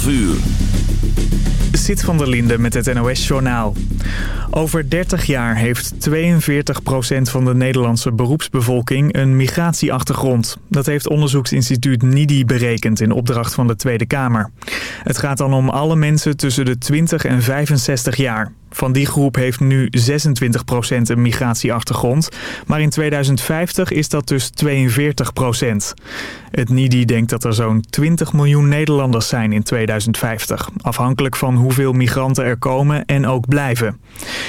12 uur. Zit van der Linde met het NOS-journaal. Over 30 jaar heeft 42% van de Nederlandse beroepsbevolking een migratieachtergrond. Dat heeft onderzoeksinstituut NIDI berekend in opdracht van de Tweede Kamer. Het gaat dan om alle mensen tussen de 20 en 65 jaar. Van die groep heeft nu 26% een migratieachtergrond. Maar in 2050 is dat dus 42%. Het NIDI denkt dat er zo'n 20 miljoen Nederlanders zijn in 2050. Afhankelijk van hoeveel migranten er komen en ook blijven.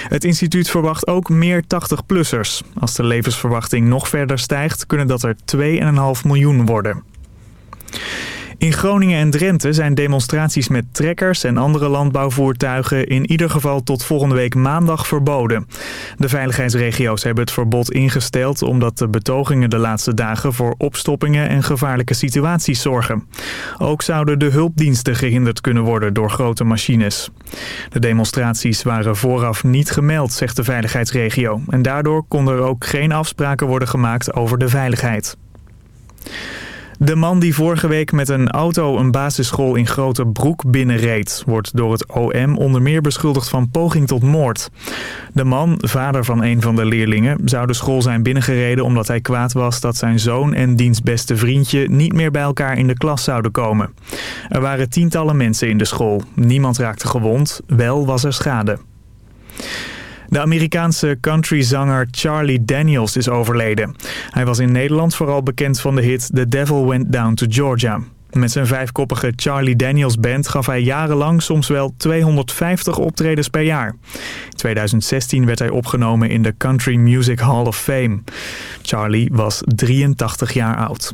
Het instituut verwacht ook meer 80-plussers. Als de levensverwachting nog verder stijgt, kunnen dat er 2,5 miljoen worden. In Groningen en Drenthe zijn demonstraties met trekkers en andere landbouwvoertuigen in ieder geval tot volgende week maandag verboden. De veiligheidsregio's hebben het verbod ingesteld omdat de betogingen de laatste dagen voor opstoppingen en gevaarlijke situaties zorgen. Ook zouden de hulpdiensten gehinderd kunnen worden door grote machines. De demonstraties waren vooraf niet gemeld, zegt de veiligheidsregio. En daardoor konden er ook geen afspraken worden gemaakt over de veiligheid. De man die vorige week met een auto een basisschool in Grote Broek binnenreed... wordt door het OM onder meer beschuldigd van poging tot moord. De man, vader van een van de leerlingen, zou de school zijn binnengereden... omdat hij kwaad was dat zijn zoon en diens beste vriendje... niet meer bij elkaar in de klas zouden komen. Er waren tientallen mensen in de school. Niemand raakte gewond, wel was er schade. De Amerikaanse countryzanger Charlie Daniels is overleden. Hij was in Nederland vooral bekend van de hit The Devil Went Down to Georgia. Met zijn vijfkoppige Charlie Daniels Band gaf hij jarenlang soms wel 250 optredens per jaar. In 2016 werd hij opgenomen in de Country Music Hall of Fame. Charlie was 83 jaar oud.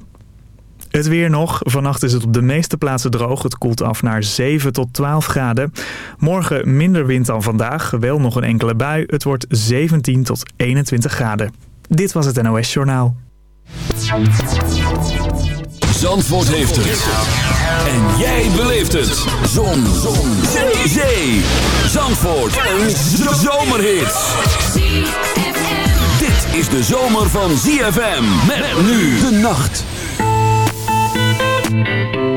Het weer nog. Vannacht is het op de meeste plaatsen droog. Het koelt af naar 7 tot 12 graden. Morgen minder wind dan vandaag. Wel nog een enkele bui. Het wordt 17 tot 21 graden. Dit was het NOS Journaal. Zandvoort heeft het. En jij beleeft het. Zon. Zon. Zee. Zee. Zandvoort. Een zomerhit. Dit is de zomer van ZFM. Met nu de nacht. Thank you.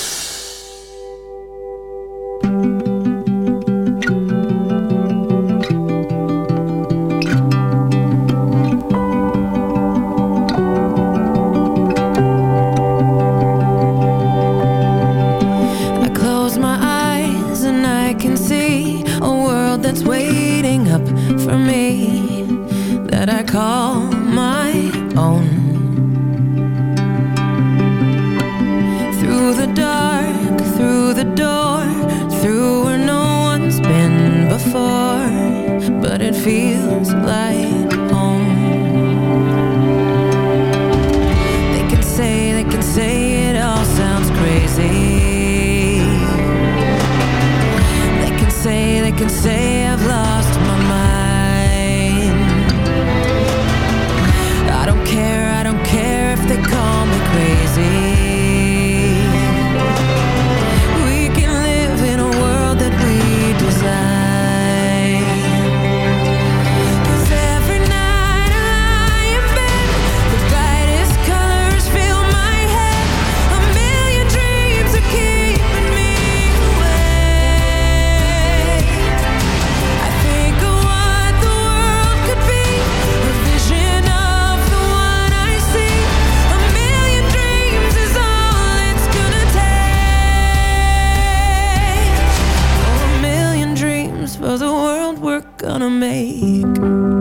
make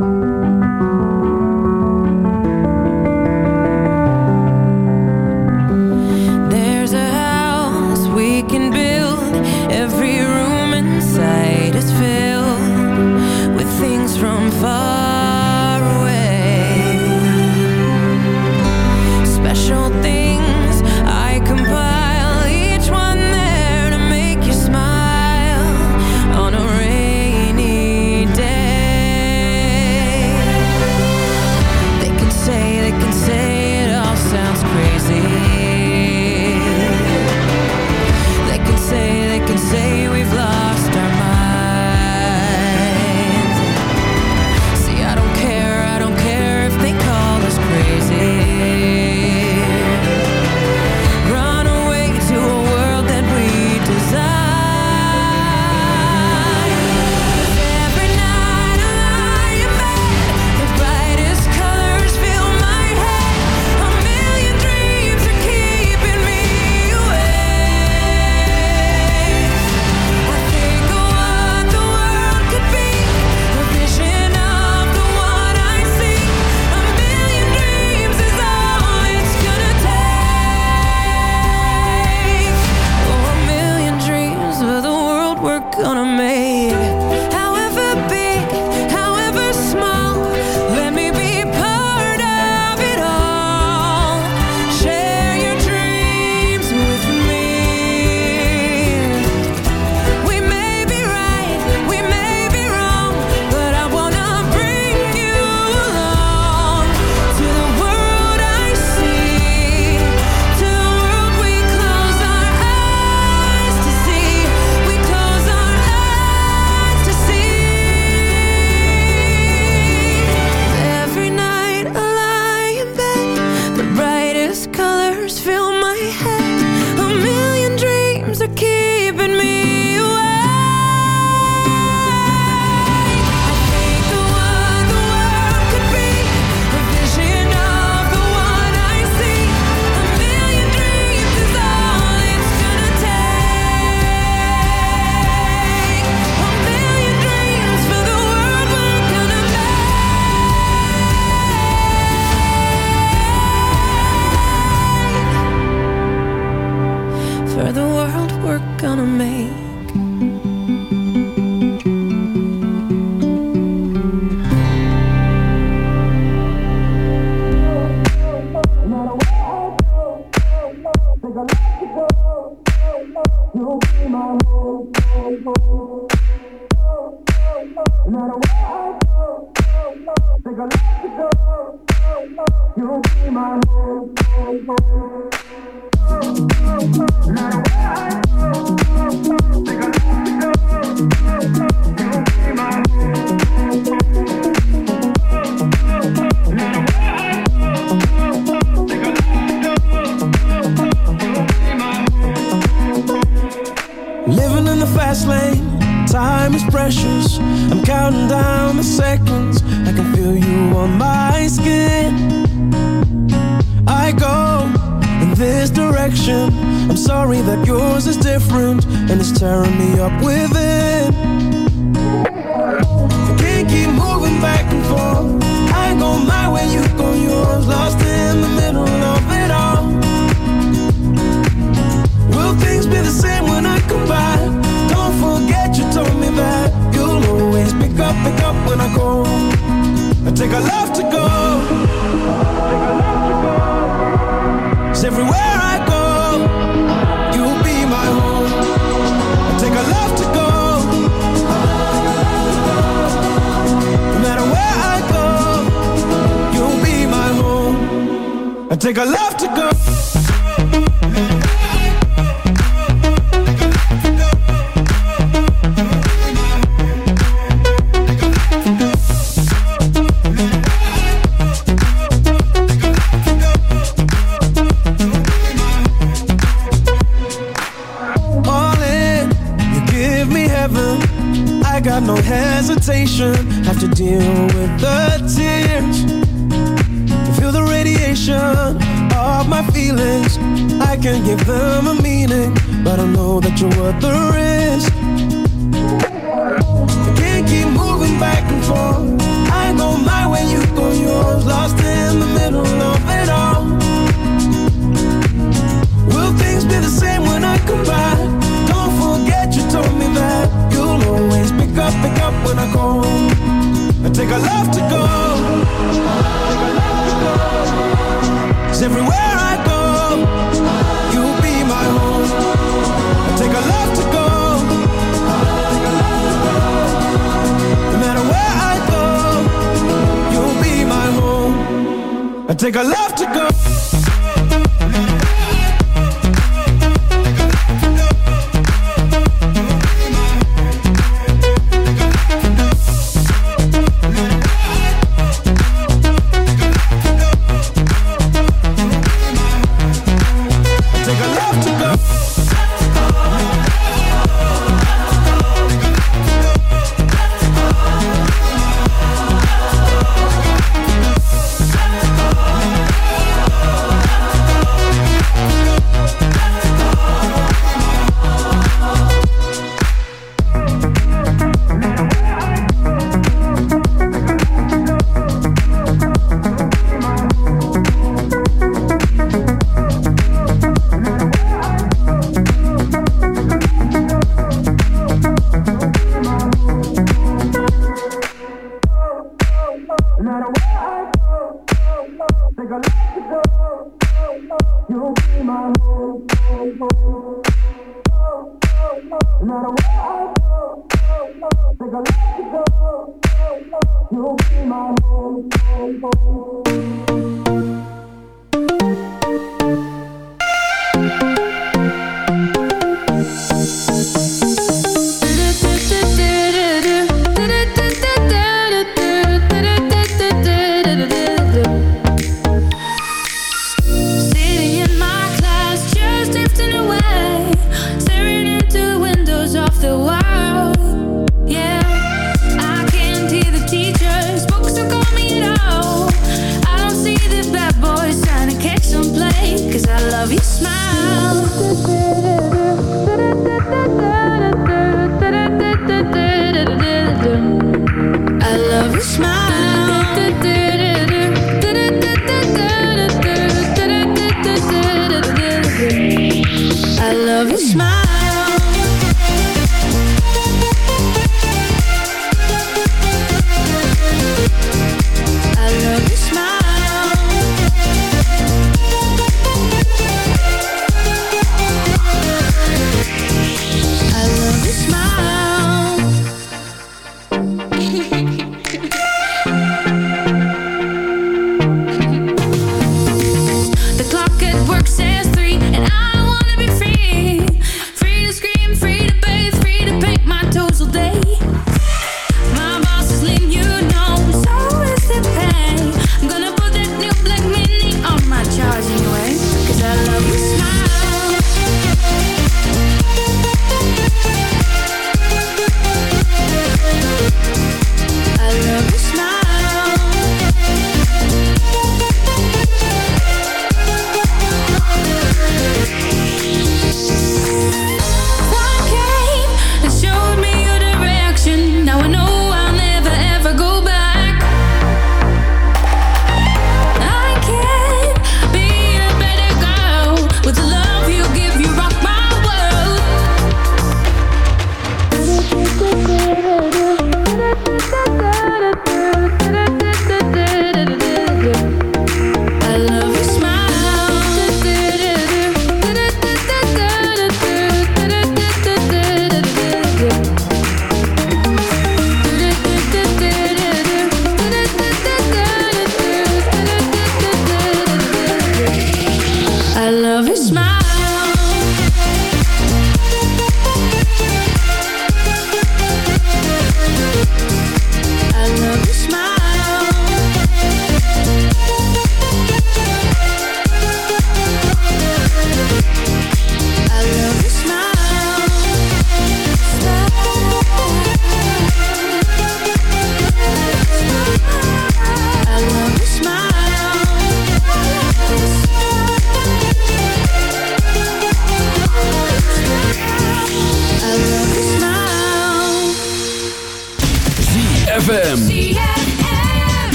smile.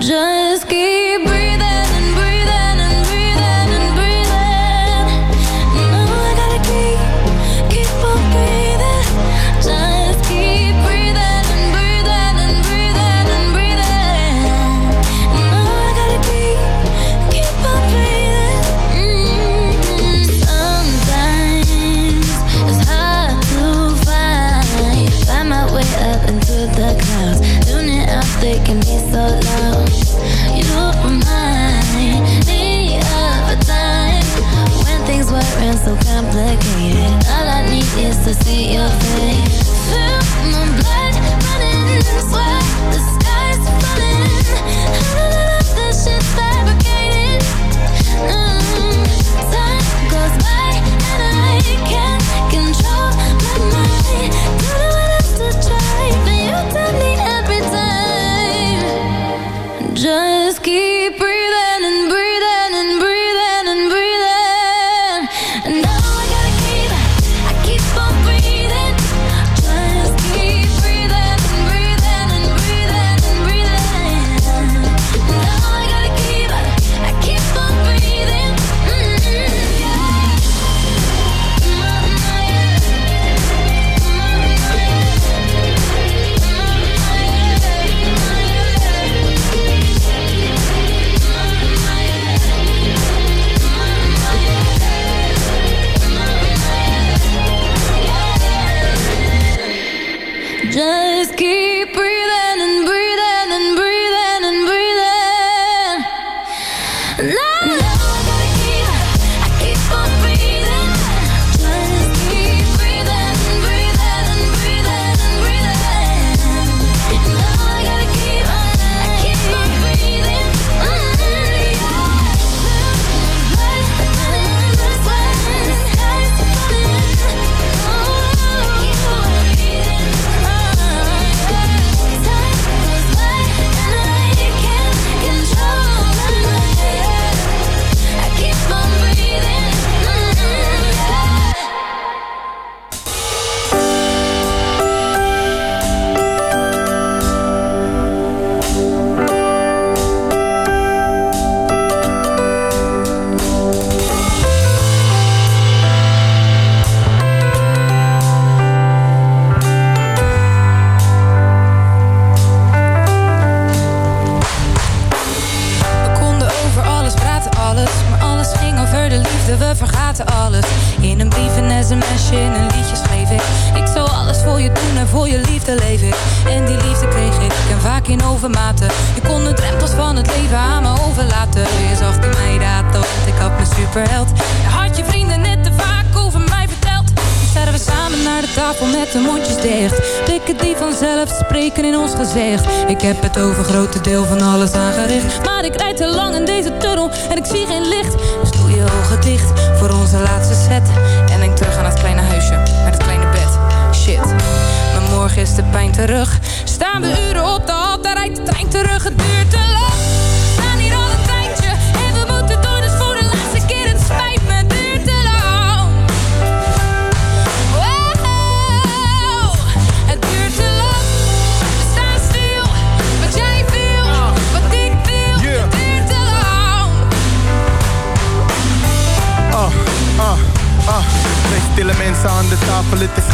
这 tafel, het is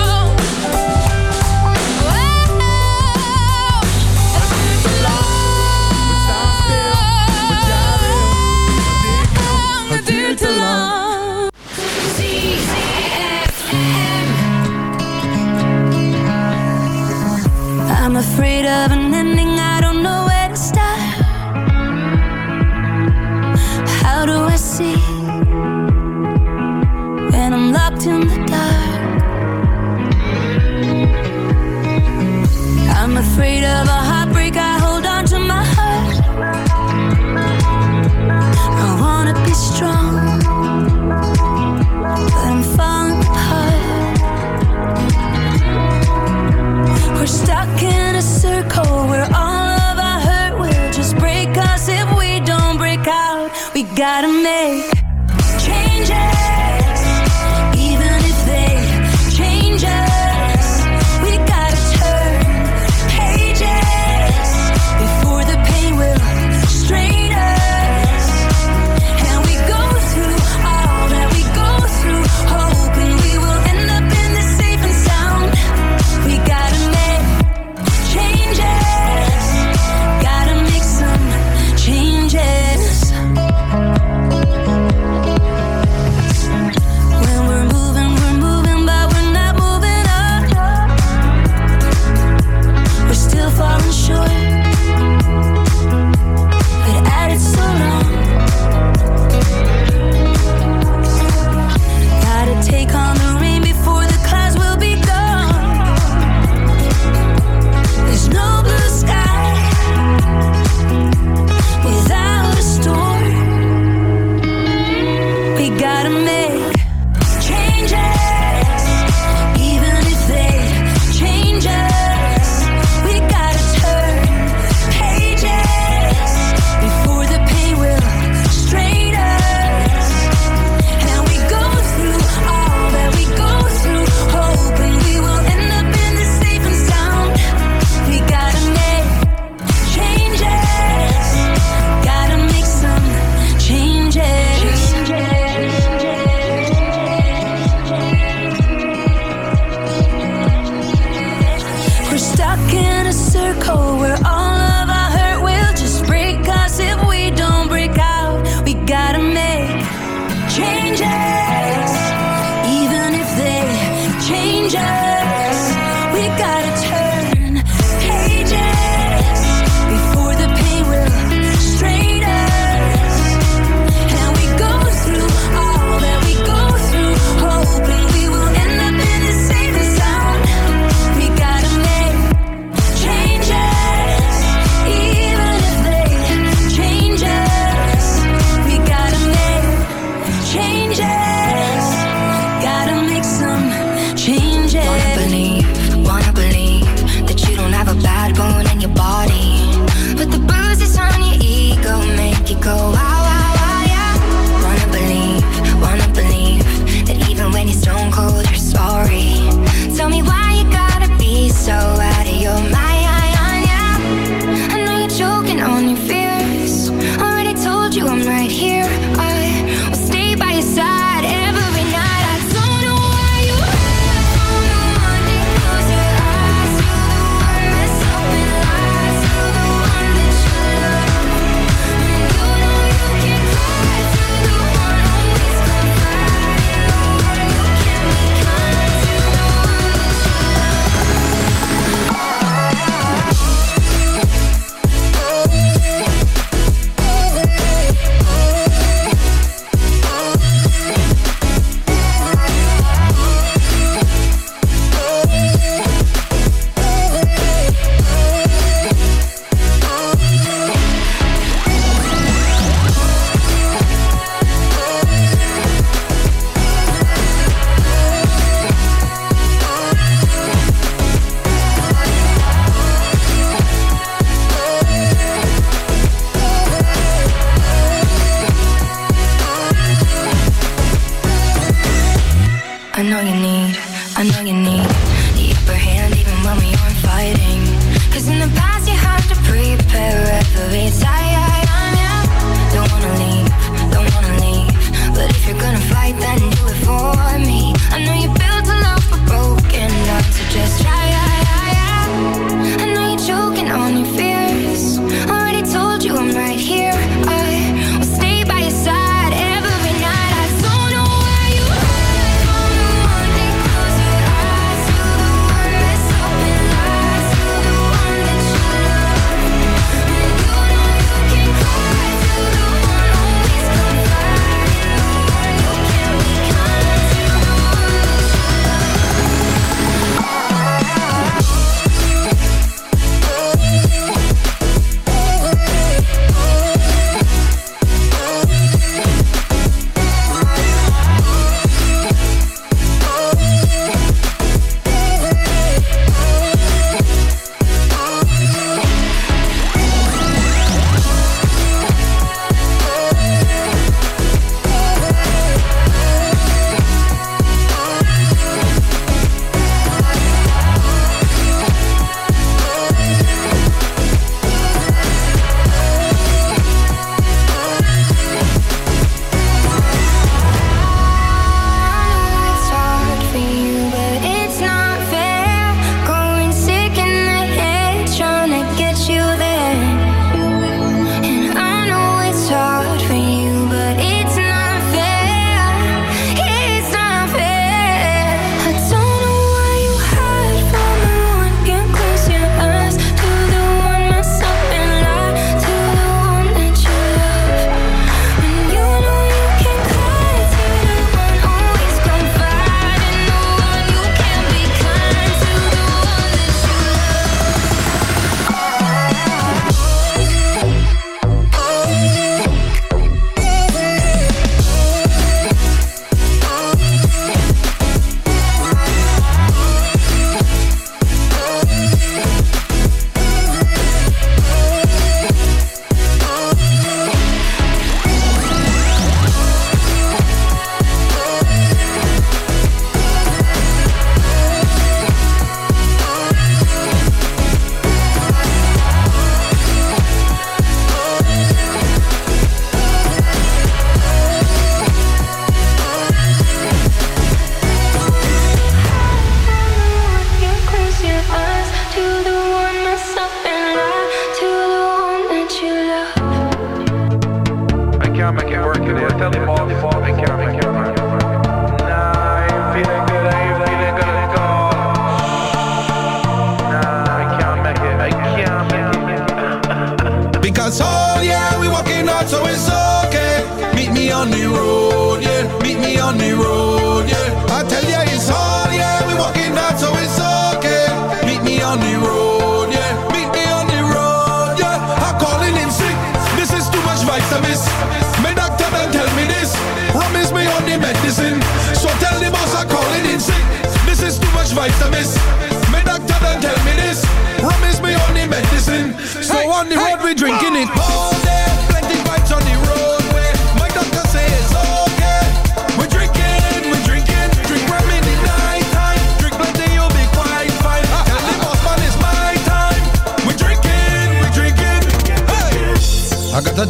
of an ending. I don't know where to start. How do I see when I'm locked in the dark? I'm afraid of a gotta make changes.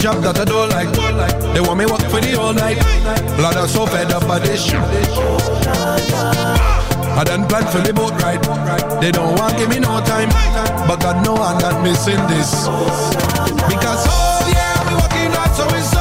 job that I don't like. They want me work for the all night. Blood I'm so fed up by this. I done planned for the boat ride. They don't want give me no time, but God know I'm not missing this. Because oh yeah, we working hard, so it's.